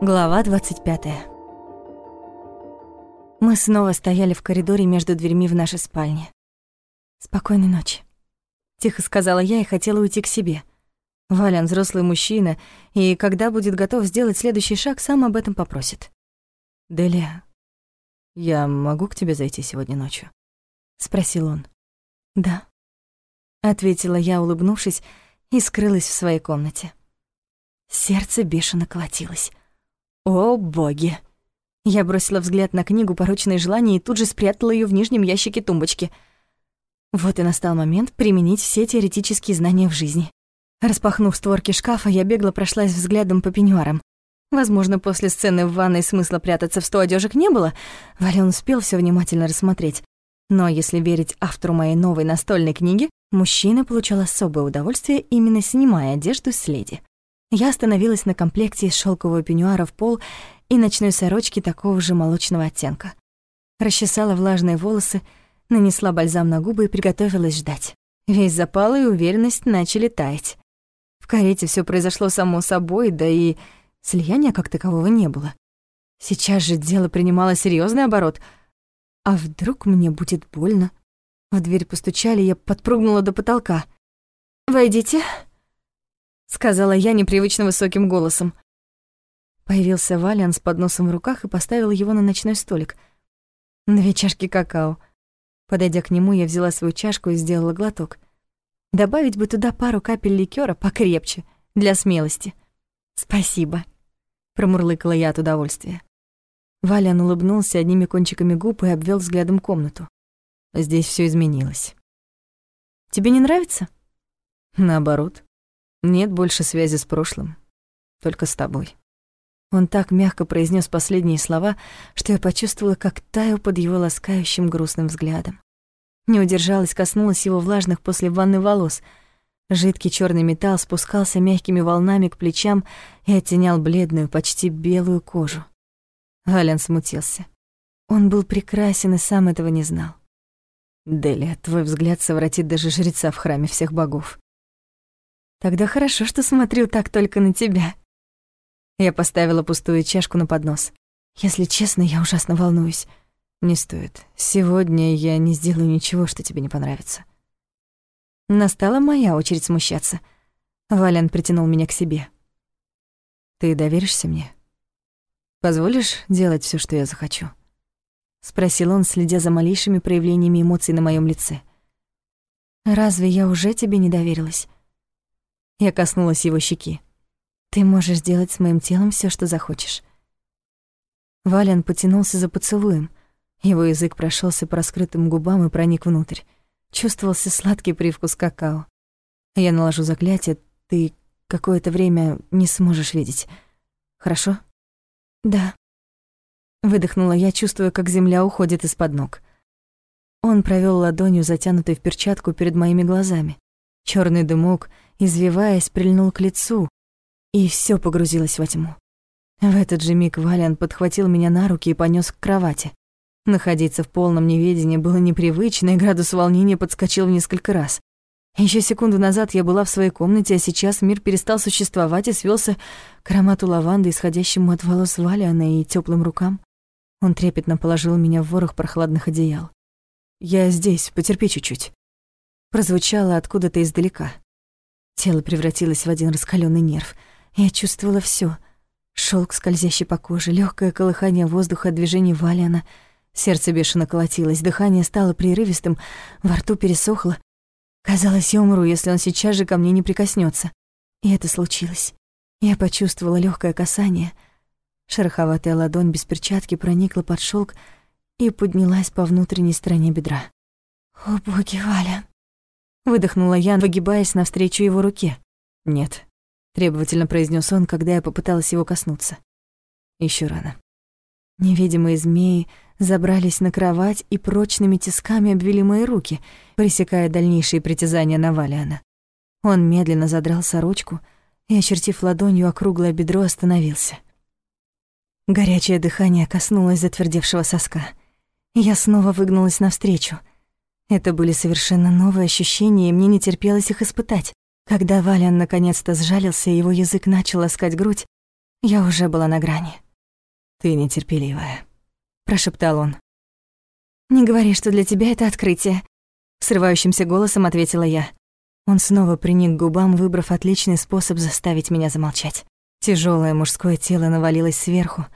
Глава 25. Мы снова стояли в коридоре между дверьми в нашей спальне. «Спокойной ночи», — тихо сказала я и хотела уйти к себе. Валян взрослый мужчина, и когда будет готов сделать следующий шаг, сам об этом попросит. «Делия, я могу к тебе зайти сегодня ночью?» — спросил он. «Да», — ответила я, улыбнувшись, и скрылась в своей комнате. Сердце бешено колотилось. О, боги! Я бросила взгляд на книгу «Порочные желания» и тут же спрятала ее в нижнем ящике тумбочки. Вот и настал момент применить все теоретические знания в жизни. Распахнув створки шкафа, я бегло прошлась взглядом по пеньюарам. Возможно, после сцены в ванной смысла прятаться в сто одежек не было. Вален успел все внимательно рассмотреть. Но если верить автору моей новой настольной книги, мужчина получал особое удовольствие, именно снимая одежду с леди. Я остановилась на комплекте из шелкового пеньюара в пол и ночной сорочки такого же молочного оттенка. Расчесала влажные волосы, нанесла бальзам на губы и приготовилась ждать. Весь запал и уверенность начали таять. В карете все произошло само собой, да и слияния как такового не было. Сейчас же дело принимало серьезный оборот. А вдруг мне будет больно? В дверь постучали, я подпрыгнула до потолка. «Войдите», сказала я непривычно высоким голосом. Появился Валиан с подносом в руках и поставил его на ночной столик. Две чашки какао. Подойдя к нему, я взяла свою чашку и сделала глоток. Добавить бы туда пару капель ликера покрепче, для смелости. «Спасибо», — промурлыкала я от удовольствия. Валян улыбнулся одними кончиками губ и обвел взглядом комнату. Здесь все изменилось. «Тебе не нравится?» «Наоборот. Нет больше связи с прошлым, только с тобой. Он так мягко произнес последние слова, что я почувствовала, как таю под его ласкающим грустным взглядом. Не удержалась, коснулась его влажных после ванны волос. Жидкий черный металл спускался мягкими волнами к плечам и оттенял бледную, почти белую кожу. Ален смутился. Он был прекрасен и сам этого не знал. «Делия, твой взгляд совратит даже жреца в храме всех богов. Тогда хорошо, что смотрю так только на тебя. Я поставила пустую чашку на поднос. Если честно, я ужасно волнуюсь. Не стоит. Сегодня я не сделаю ничего, что тебе не понравится. Настала моя очередь смущаться. Валян притянул меня к себе. Ты доверишься мне? Позволишь делать все, что я захочу? Спросил он, следя за малейшими проявлениями эмоций на моем лице. Разве я уже тебе не доверилась? Я коснулась его щеки. «Ты можешь делать с моим телом все, что захочешь». Вален потянулся за поцелуем. Его язык прошелся по раскрытым губам и проник внутрь. Чувствовался сладкий привкус какао. Я наложу заклятие, ты какое-то время не сможешь видеть. Хорошо? Да. Выдохнула я, чувствуя, как земля уходит из-под ног. Он провел ладонью, затянутой в перчатку, перед моими глазами. Черный дымок — извиваясь, прильнул к лицу, и все погрузилось во тьму. В этот же миг Валиан подхватил меня на руки и понес к кровати. Находиться в полном неведении было непривычно, и градус волнения подскочил в несколько раз. Еще секунду назад я была в своей комнате, а сейчас мир перестал существовать и свелся к аромату лаванды, исходящему от волос Валиана и теплым рукам. Он трепетно положил меня в ворох прохладных одеял. «Я здесь, потерпи чуть-чуть». Прозвучало откуда-то издалека. Тело превратилось в один раскаленный нерв. Я чувствовала все: шелк, скользящий по коже, легкое колыхание воздуха от движений Валиана. Сердце бешено колотилось, дыхание стало прерывистым, во рту пересохло. Казалось, я умру, если он сейчас же ко мне не прикоснется. И это случилось. Я почувствовала легкое касание. Шероховатая ладонь без перчатки проникла под шелк и поднялась по внутренней стороне бедра. «О, боги, Валя!» Выдохнула я, выгибаясь навстречу его руке. «Нет», — требовательно произнес он, когда я попыталась его коснуться. Еще рано». Невидимые змеи забрались на кровать и прочными тисками обвели мои руки, пресекая дальнейшие притязания на Валиана. Он медленно задрал сорочку и, очертив ладонью округлое бедро, остановился. Горячее дыхание коснулось затвердевшего соска. Я снова выгнулась навстречу — это были совершенно новые ощущения, и мне не терпелось их испытать. Когда Валян наконец-то сжалился и его язык начал ласкать грудь, я уже была на грани. «Ты нетерпеливая», — прошептал он. «Не говори, что для тебя это открытие», — срывающимся голосом ответила я. Он снова приник к губам, выбрав отличный способ заставить меня замолчать. Тяжелое мужское тело навалилось сверху,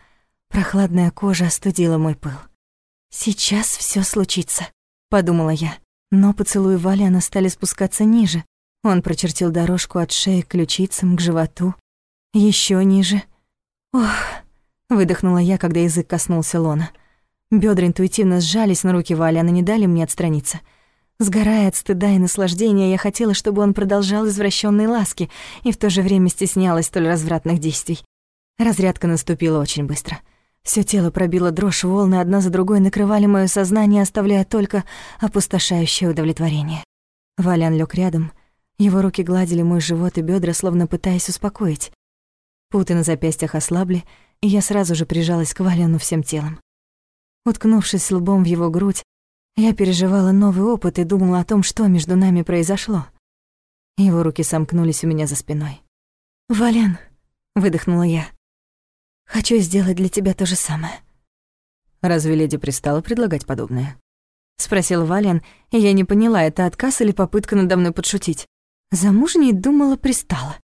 прохладная кожа остудила мой пыл. «Сейчас все случится», — подумала я. Но поцелуи Валяна стали спускаться ниже. Он прочертил дорожку от шеи к ключицам, к животу. еще ниже. «Ох», — выдохнула я, когда язык коснулся лона. Бедра интуитивно сжались на руки Валяна, не дали мне отстраниться — Сгорая от стыда и наслаждения, я хотела, чтобы он продолжал извращенные ласки и в то же время стеснялась столь развратных действий. Разрядка наступила очень быстро. Всё тело пробило дрожь, волны одна за другой накрывали моё сознание, оставляя только опустошающее удовлетворение. Валян лёг рядом, его руки гладили мой живот и бёдра, словно пытаясь успокоить. Путы на запястьях ослабли, и я сразу же прижалась к Валяну всем телом. Уткнувшись лбом в его грудь, я переживала новый опыт и думала о том, что между нами произошло. Его руки сомкнулись у меня за спиной. «Вален», — выдохнула я, — «хочу сделать для тебя то же самое». «Разве леди пристала предлагать подобное?» — спросил Вален, и я не поняла, это отказ или попытка надо мной подшутить. Замужней думала, пристала.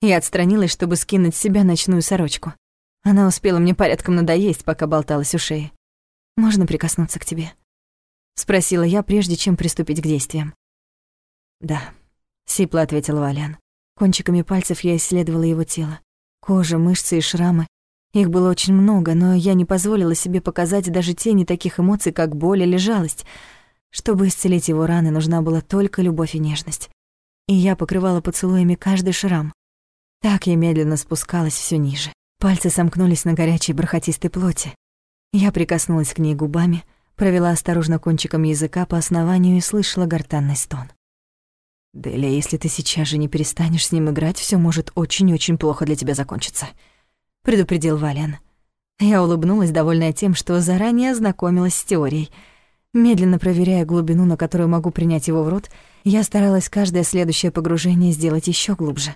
Я отстранилась, чтобы скинуть с себя ночную сорочку. Она успела мне порядком надоесть, пока болталась у шеи. «Можно прикоснуться к тебе?» — спросила я, прежде чем приступить к действиям. «Да», — сипло ответил Валян. Кончиками пальцев я исследовала его тело. Кожа, мышцы и шрамы. Их было очень много, но я не позволила себе показать даже тени таких эмоций, как боль или жалость. Чтобы исцелить его раны, нужна была только любовь и нежность. И я покрывала поцелуями каждый шрам. Так я медленно спускалась все ниже. Пальцы сомкнулись на горячей бархатистой плоти. Я прикоснулась к ней губами, провела осторожно кончиком языка по основанию и слышала гортанный стон. «Деля, если ты сейчас же не перестанешь с ним играть, все может очень-очень плохо для тебя закончиться», — предупредил Вален. Я улыбнулась, довольная тем, что заранее ознакомилась с теорией. Медленно проверяя глубину, на которую могу принять его в рот, я старалась каждое следующее погружение сделать еще глубже.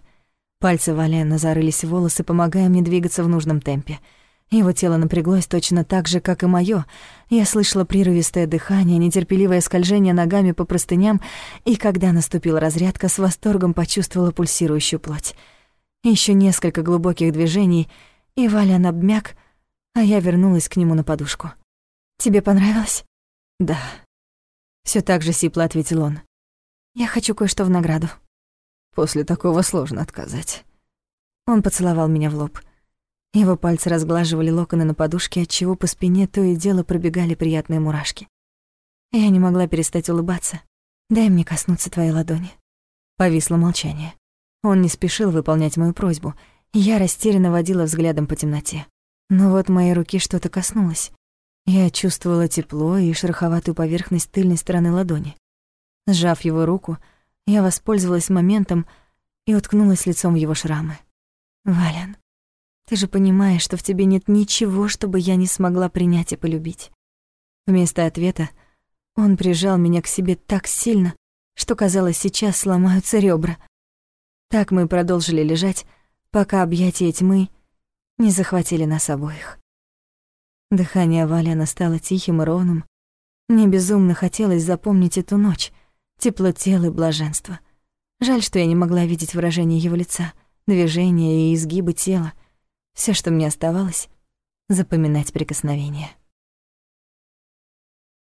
Пальцы Валена зарылись в волосы, помогая мне двигаться в нужном темпе — его тело напряглось точно так же, как и моё. Я слышала прерывистое дыхание, нетерпеливое скольжение ногами по простыням, и когда наступила разрядка, с восторгом почувствовала пульсирующую плоть. Ещё несколько глубоких движений, и Валян обмяк, а я вернулась к нему на подушку. «Тебе понравилось?» «Да». Всё так же сипло ответил он. «Я хочу кое-что в награду». «После такого сложно отказать». Он поцеловал меня в лоб. Его пальцы разглаживали локоны на подушке, отчего по спине то и дело пробегали приятные мурашки. Я не могла перестать улыбаться. «Дай мне коснуться твоей ладони». Повисло молчание. Он не спешил выполнять мою просьбу, я растерянно водила взглядом по темноте. Но вот моей руки что-то коснулось. Я чувствовала тепло и шероховатую поверхность тыльной стороны ладони. Сжав его руку, я воспользовалась моментом и уткнулась лицом в его шрамы. «Валян, ты же понимаешь, что в тебе нет ничего, чтобы я не смогла принять и полюбить. Вместо ответа он прижал меня к себе так сильно, что, казалось, сейчас сломаются ребра. Так мы продолжили лежать, пока объятия тьмы не захватили нас обоих. Дыхание Валяна стало тихим и ровным. Мне безумно хотелось запомнить эту ночь, тепло тела и блаженство. Жаль, что я не могла видеть выражение его лица, движения и изгибы тела. Все, что мне оставалось, запоминать прикосновения.